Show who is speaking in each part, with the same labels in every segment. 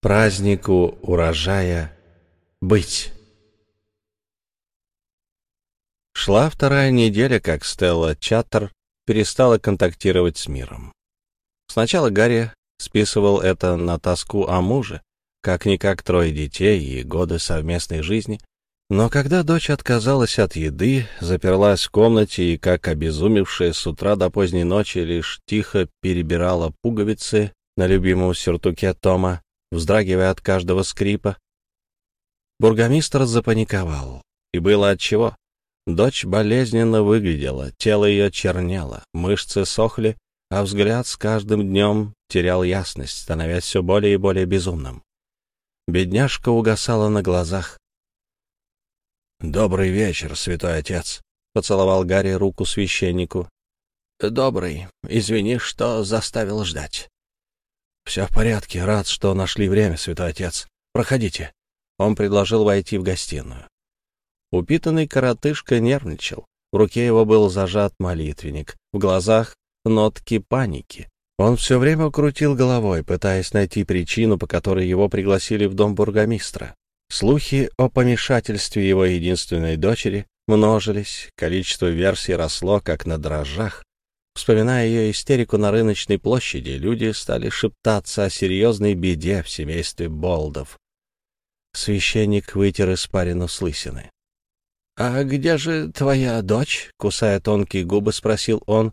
Speaker 1: празднику урожая быть. Шла вторая неделя, как Стелла Чаттер перестала контактировать с миром. Сначала Гарри списывал это на тоску о муже, как-никак трое детей и годы совместной жизни, но когда дочь отказалась от еды, заперлась в комнате и, как обезумевшая с утра до поздней ночи, лишь тихо перебирала пуговицы на любимом сюртуке Тома, вздрагивая от каждого скрипа. Бургомистр запаниковал. И было отчего. Дочь болезненно выглядела, тело ее чернело, мышцы сохли, а взгляд с каждым днем терял ясность, становясь все более и более безумным. Бедняжка угасала на глазах. «Добрый вечер, святой отец», — поцеловал Гарри руку священнику. «Добрый. Извини, что заставил ждать». «Все в порядке. Рад, что нашли время, святой отец. Проходите». Он предложил войти в гостиную. Упитанный коротышка нервничал. В руке его был зажат молитвенник. В глазах нотки паники. Он все время крутил головой, пытаясь найти причину, по которой его пригласили в дом бургомистра. Слухи о помешательстве его единственной дочери множились, количество версий росло, как на дрожжах. Вспоминая ее истерику на рыночной площади, люди стали шептаться о серьезной беде в семействе Болдов. Священник вытер испарину с лысины. — А где же твоя дочь? — кусая тонкие губы, спросил он.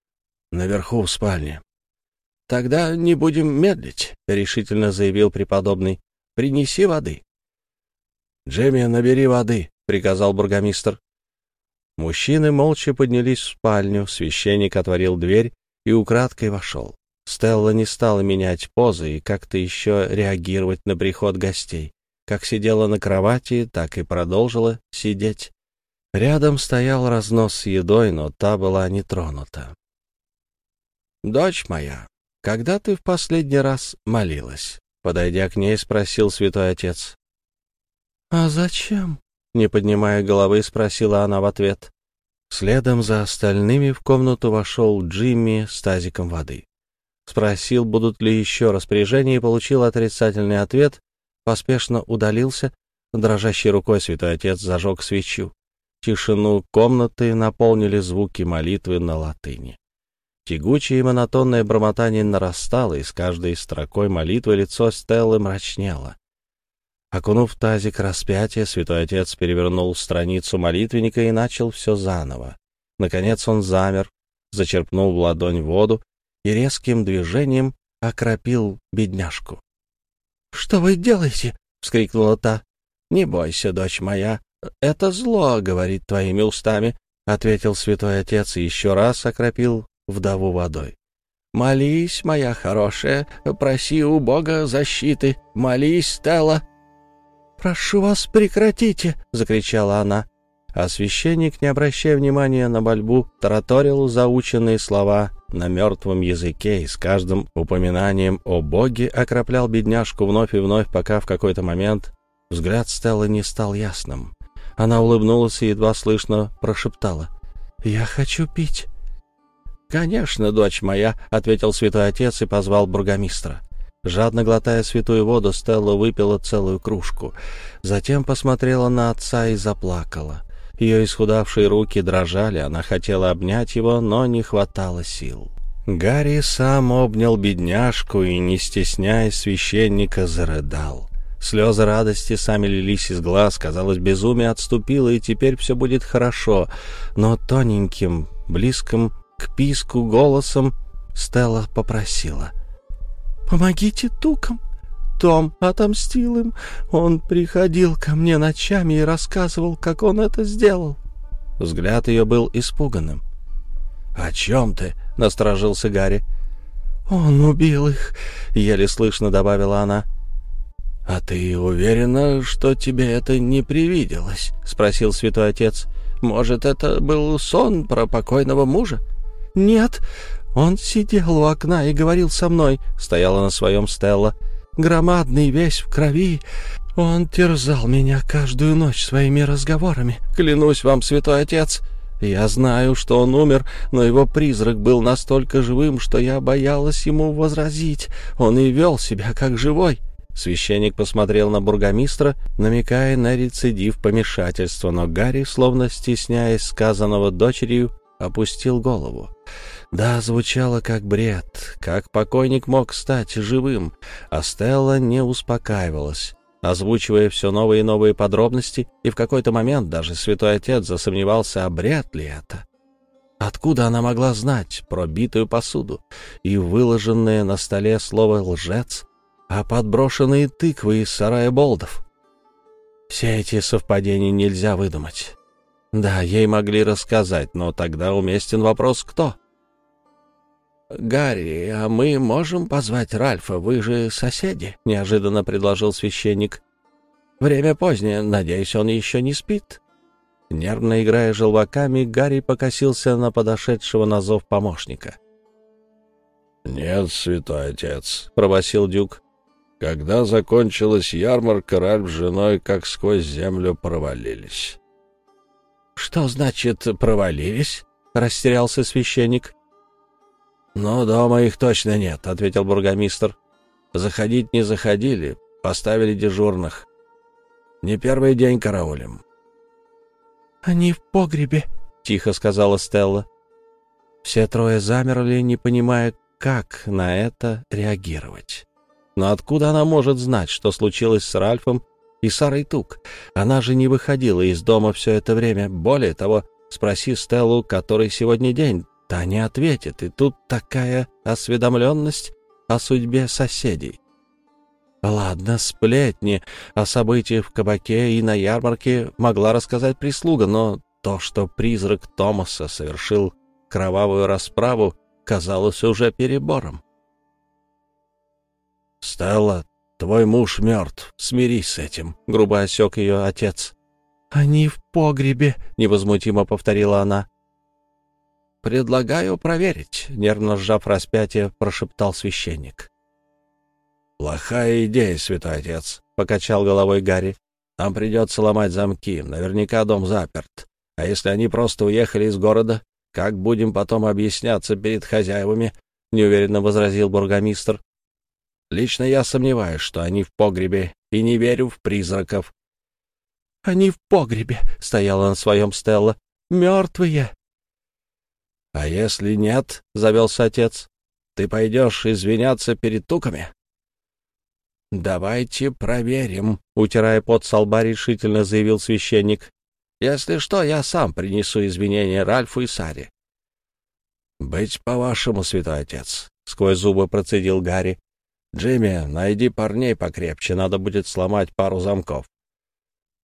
Speaker 1: — Наверху, в спальне. — Тогда не будем медлить, — решительно заявил преподобный. — Принеси воды. — Джемми, набери воды, — приказал бургомистр. Мужчины молча поднялись в спальню, священник отворил дверь и украдкой вошел. Стелла не стала менять позы и как-то еще реагировать на приход гостей. Как сидела на кровати, так и продолжила сидеть. Рядом стоял разнос с едой, но та была не тронута. «Дочь моя, когда ты в последний раз молилась?» Подойдя к ней, спросил святой отец. «А зачем?» Не поднимая головы, спросила она в ответ. Следом за остальными в комнату вошел Джимми с тазиком воды. Спросил, будут ли еще распоряжения, и получил отрицательный ответ, поспешно удалился. Дрожащей рукой святой отец зажег свечу. Тишину комнаты наполнили звуки молитвы на латыни. Тягучее и монотонное бормотание нарастало, и с каждой строкой молитвы лицо Стеллы мрачнело. Окунув тазик распятия, святой отец перевернул страницу молитвенника и начал все заново. Наконец он замер, зачерпнул в ладонь воду и резким движением окропил бедняжку. — Что вы делаете? — вскрикнула та. — Не бойся, дочь моя, это зло, — говорит твоими устами, — ответил святой отец и еще раз окропил вдову водой. — Молись, моя хорошая, проси у Бога защиты, молись, Стелла. «Прошу вас, прекратите!» — закричала она. А священник, не обращая внимания на мольбу, тараторил заученные слова на мертвом языке и с каждым упоминанием о Боге окроплял бедняжку вновь и вновь, пока в какой-то момент взгляд Стеллы не стал ясным. Она улыбнулась и едва слышно прошептала. «Я хочу пить». «Конечно, дочь моя», — ответил святой отец и позвал бургомистра. Жадно глотая святую воду, Стелла выпила целую кружку. Затем посмотрела на отца и заплакала. Ее исхудавшие руки дрожали, она хотела обнять его, но не хватало сил. Гарри сам обнял бедняжку и, не стесняясь священника, зарыдал. Слезы радости сами лились из глаз, казалось, безумие отступило, и теперь все будет хорошо. Но тоненьким, близким к писку голосом Стелла попросила. «Помогите тукам!» Том отомстил им. Он приходил ко мне ночами и рассказывал, как он это сделал. Взгляд ее был испуганным. «О чем ты?» — насторожился Гарри. «Он убил их», — еле слышно добавила она. «А ты уверена, что тебе это не привиделось?» — спросил святой отец. «Может, это был сон про покойного мужа?» «Нет, он сидел у окна и говорил со мной», — стояла на своем Стелла. «Громадный, весь в крови. Он терзал меня каждую ночь своими разговорами. Клянусь вам, святой отец». Я знаю, что он умер, но его призрак был настолько живым, что я боялась ему возразить. Он и вел себя как живой. Священник посмотрел на бургомистра, намекая на рецидив помешательства, но Гарри, словно стесняясь сказанного дочерью, опустил голову. Да, звучало как бред, как покойник мог стать живым, а Стелла не успокаивалась, озвучивая все новые и новые подробности, и в какой-то момент даже святой отец засомневался, а бред ли это. Откуда она могла знать про битую посуду и выложенное на столе слово «лжец», а подброшенные тыквы из сарая Болдов? Все эти совпадения нельзя выдумать. Да, ей могли рассказать, но тогда уместен вопрос «кто?». «Гарри, а мы можем позвать Ральфа? Вы же соседи», — неожиданно предложил священник. «Время позднее, надеюсь, он еще не спит». Нервно играя желваками, Гарри покосился на подошедшего на зов помощника.
Speaker 2: «Нет, святой отец», — пробасил Дюк. «Когда закончилась ярмарка, Ральф с женой как сквозь землю провалились».
Speaker 1: «Что значит «провалились»?» — растерялся священник. «Ну, дома их точно нет», — ответил бургомистр. «Заходить не заходили, поставили дежурных. Не первый день караулем.
Speaker 3: «Они в погребе», — тихо сказала Стелла.
Speaker 1: Все трое замерли, не понимая, как на это реагировать. Но откуда она может знать, что случилось с Ральфом и Сарой Тук? Она же не выходила из дома все это время. Более того, спроси Стеллу, который сегодня день, та не ответит, и тут такая осведомленность о судьбе соседей. Ладно, сплетни о событиях в кабаке и на ярмарке могла рассказать прислуга, но то, что призрак Томаса совершил кровавую расправу, казалось уже перебором. «Стелла, твой муж мертв, смирись с этим», — грубо осек ее отец.
Speaker 3: «Они в погребе», — невозмутимо повторила она.
Speaker 1: «Предлагаю проверить», — нервно сжав распятие, прошептал священник. «Плохая идея, святой отец», — покачал головой Гарри. «Нам придется ломать замки. Наверняка дом заперт. А если они просто уехали из города, как будем потом объясняться перед хозяевами?» — неуверенно возразил бургомистр. «Лично я сомневаюсь, что они в погребе, и не верю в призраков».
Speaker 3: «Они в погребе», — стояла на своем Стелла. «Мертвые».
Speaker 1: «А если нет?» — завелся отец. «Ты пойдешь извиняться перед туками?» «Давайте проверим», — утирая пот со лба, решительно заявил священник. «Если что, я сам принесу извинения Ральфу и Саре». «Быть по-вашему, святой отец», — сквозь зубы процедил Гарри. «Джимми, найди парней покрепче, надо будет сломать пару замков».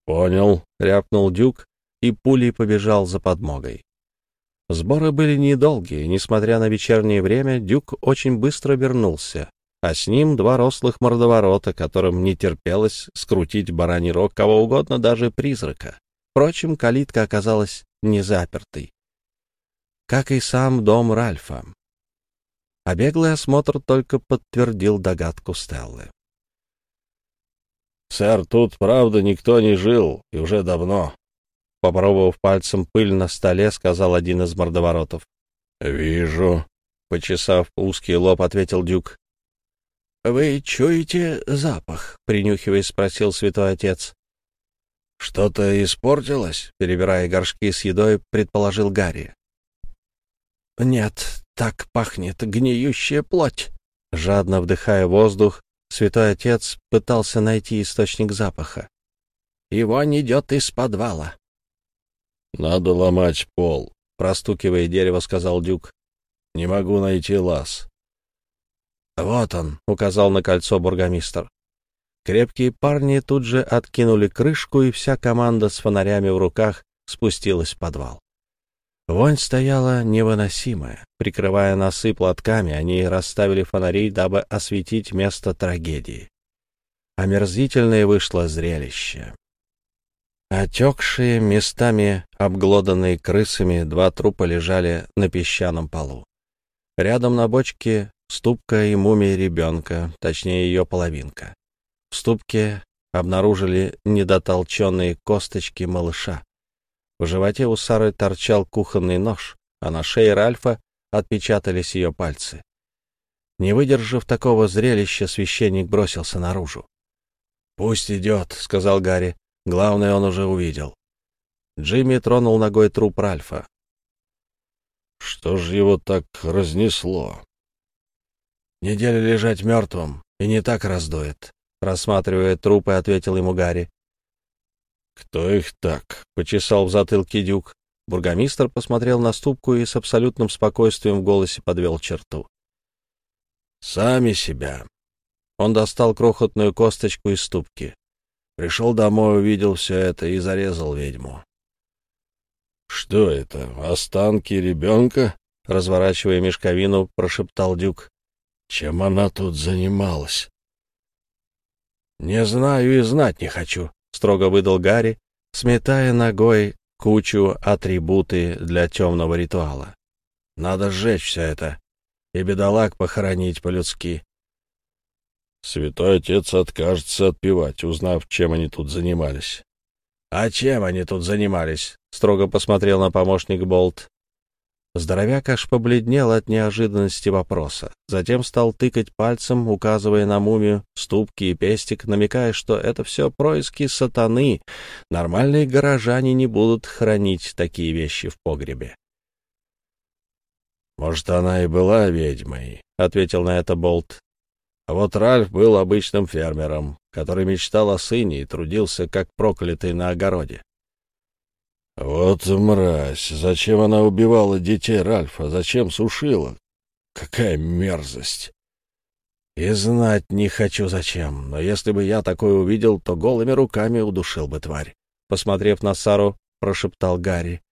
Speaker 2: «Понял», —
Speaker 1: рявкнул Дюк и пулей побежал за подмогой. Сборы были недолгие, несмотря на вечернее время, Дюк очень быстро вернулся а с ним два рослых мордоворота, которым не терпелось скрутить бараний рог кого угодно, даже призрака. Впрочем, калитка оказалась не запертой. Как и сам дом Ральфа. А беглый осмотр только подтвердил догадку Стеллы.
Speaker 2: «Сэр, тут, правда, никто не жил, и уже давно», — попробовав пальцем пыль на столе, сказал один из мордоворотов. «Вижу», — почесав узкий лоб, ответил Дюк.
Speaker 1: «Вы чуете запах?» — принюхиваясь, спросил святой отец. «Что-то испортилось?» — перебирая горшки с едой, предположил Гарри. «Нет, так пахнет гниющая плоть». Жадно вдыхая воздух, святой отец пытался найти источник запаха. «Его не идет из подвала».
Speaker 2: «Надо ломать пол», — простукивая дерево, сказал Дюк. «Не могу найти лаз».
Speaker 1: «Вот он», — указал на кольцо бургомистр. Крепкие парни тут же откинули крышку, и вся команда с фонарями в руках спустилась в подвал. Вонь стояла невыносимая. Прикрывая носы платками, они расставили фонари, дабы осветить место трагедии. Омерзительное вышло зрелище. Отекшие, местами обглоданные крысами, два трупа лежали на песчаном полу. Рядом на бочке ступка и мумия ребенка, точнее ее половинка. В ступке обнаружили недотолченные косточки малыша. В животе у Сары торчал кухонный нож, а на шее Ральфа отпечатались ее пальцы. Не выдержав такого зрелища, священник бросился наружу. «Пусть идет», — сказал Гарри. «Главное, он уже увидел». Джимми тронул ногой труп Ральфа.
Speaker 2: «Что же его так разнесло?»
Speaker 1: «Неделю лежать мертвым, и не так раздует», — рассматривая трупы, ответил ему Гарри.
Speaker 2: «Кто их так?»
Speaker 1: — почесал в затылке Дюк. Бургомистр посмотрел на ступку и с абсолютным спокойствием в голосе подвел черту.
Speaker 2: «Сами себя».
Speaker 1: Он достал крохотную косточку из ступки.
Speaker 2: Пришел домой, увидел все это и зарезал ведьму. «Что это, останки ребенка?» — разворачивая мешковину, прошептал Дюк. «Чем она тут занималась?»
Speaker 1: «Не знаю и знать не хочу», — строго выдал Гарри, сметая ногой кучу атрибуты для темного ритуала. «Надо сжечь все это и бедолаг похоронить по-людски».
Speaker 2: Святой отец откажется отпевать, узнав, чем они тут занимались.
Speaker 1: «А чем они тут занимались?» — строго посмотрел на помощник Болт. Здоровяк аж побледнел от неожиданности вопроса. Затем стал тыкать пальцем, указывая на мумию, ступки и пестик, намекая, что это все происки сатаны. Нормальные горожане не будут хранить такие вещи в погребе.
Speaker 2: «Может, она и была ведьмой», — ответил на это Болт. «А вот Ральф был обычным фермером, который мечтал о сыне и трудился как проклятый на огороде. Вот мразь! Зачем она убивала детей Ральфа? Зачем сушила? Какая мерзость!
Speaker 1: И знать не хочу зачем, но если бы я такое увидел, то голыми руками удушил бы тварь. Посмотрев на Сару, прошептал Гарри.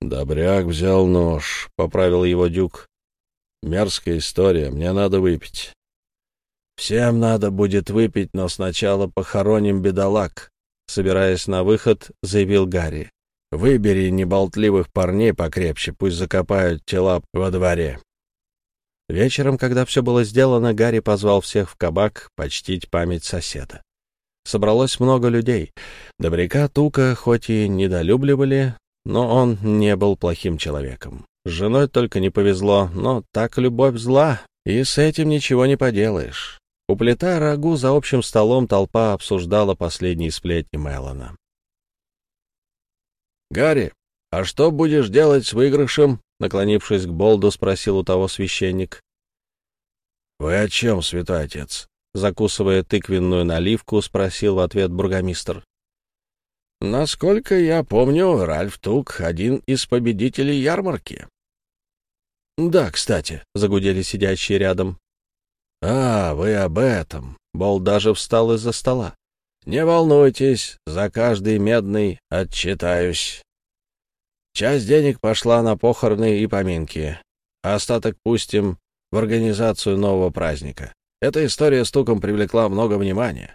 Speaker 2: Добряк взял нож, поправил его дюк. Мерзкая история, мне надо выпить.
Speaker 1: Всем надо будет выпить, но сначала похороним бедолаг, собираясь на выход, заявил Гарри. «Выбери неболтливых парней покрепче, пусть закопают тела во дворе». Вечером, когда все было сделано, Гарри позвал всех в кабак почтить память соседа. Собралось много людей. Добряка Тука хоть и недолюбливали, но он не был плохим человеком. С женой только не повезло, но так любовь зла, и с этим ничего не поделаешь. У плита рагу за общим столом толпа обсуждала последние сплетни Мелона. «Гарри, а что будешь делать с выигрышем?» Наклонившись к Болду, спросил у того священник.
Speaker 2: «Вы о чем, святой отец?»
Speaker 1: Закусывая тыквенную наливку, спросил в ответ бургомистр. «Насколько я помню, Ральф Тук — один из победителей ярмарки». «Да, кстати», — загудели сидящие рядом. «А, вы об этом!» Бол даже встал из-за стола. «Не волнуйтесь, за каждый медный отчитаюсь. Часть денег пошла на похороны и поминки, а остаток пустим в организацию нового праздника. Эта история с туком привлекла много внимания.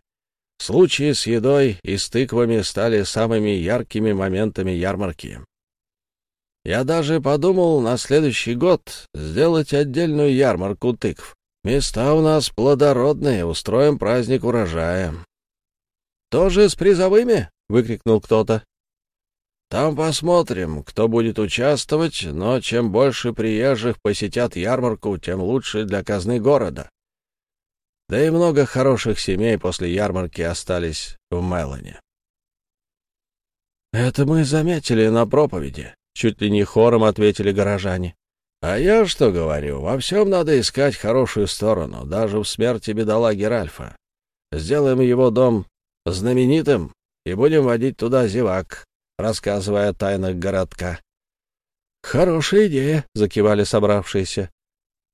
Speaker 1: Случаи с едой и с тыквами стали самыми яркими моментами ярмарки. Я даже подумал на следующий год сделать отдельную ярмарку тыкв. Места у нас плодородные, устроим праздник урожая. — Тоже с призовыми? — выкрикнул кто-то. — Там посмотрим, кто будет участвовать, но чем больше приезжих посетят ярмарку, тем лучше для казны города. Да и много хороших семей после ярмарки остались в Мелане. — Это мы заметили на проповеди, — чуть ли не хором ответили горожане. А я что говорю, во всем надо искать хорошую сторону, даже в смерти бедолаги Ральфа. Сделаем его дом знаменитым и будем водить туда зевак, рассказывая о тайнах городка. «Хорошая идея», — закивали собравшиеся.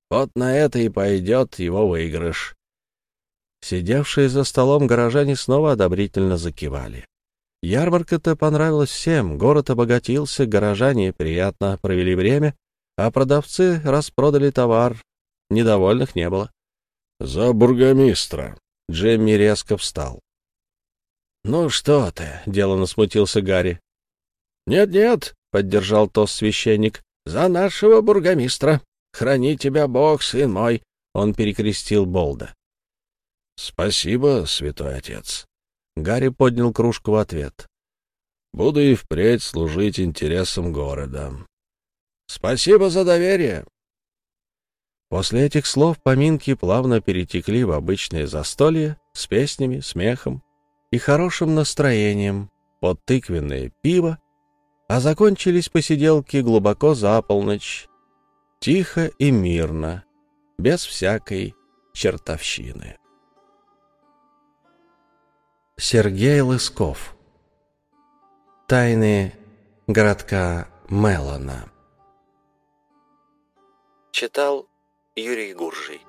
Speaker 1: «Вот на это и пойдет его выигрыш». Сидевшие за столом горожане снова одобрительно закивали. Ярмарка-то понравилась всем, город обогатился, горожане приятно провели время, а продавцы распродали товар. Недовольных не было.
Speaker 2: «За бургомистра!»
Speaker 1: Джемми резко встал. «Ну что ты?» — деланно смутился Гарри. «Нет-нет», — поддержал тост священник, — «за нашего бургомистра. Храни тебя Бог, сын мой!» — он перекрестил Болда.
Speaker 2: «Спасибо, святой отец».
Speaker 1: Гарри поднял кружку в ответ.
Speaker 2: «Буду и впредь служить интересам города.
Speaker 1: Спасибо за доверие. После этих слов поминки плавно перетекли в обычное застолье, с песнями, смехом и хорошим настроением под тыквенное пиво, а закончились посиделки глубоко за полночь, тихо и мирно, без всякой чертовщины. Сергей Лысков Тайны городка Мелана Читал Юрий Гуржий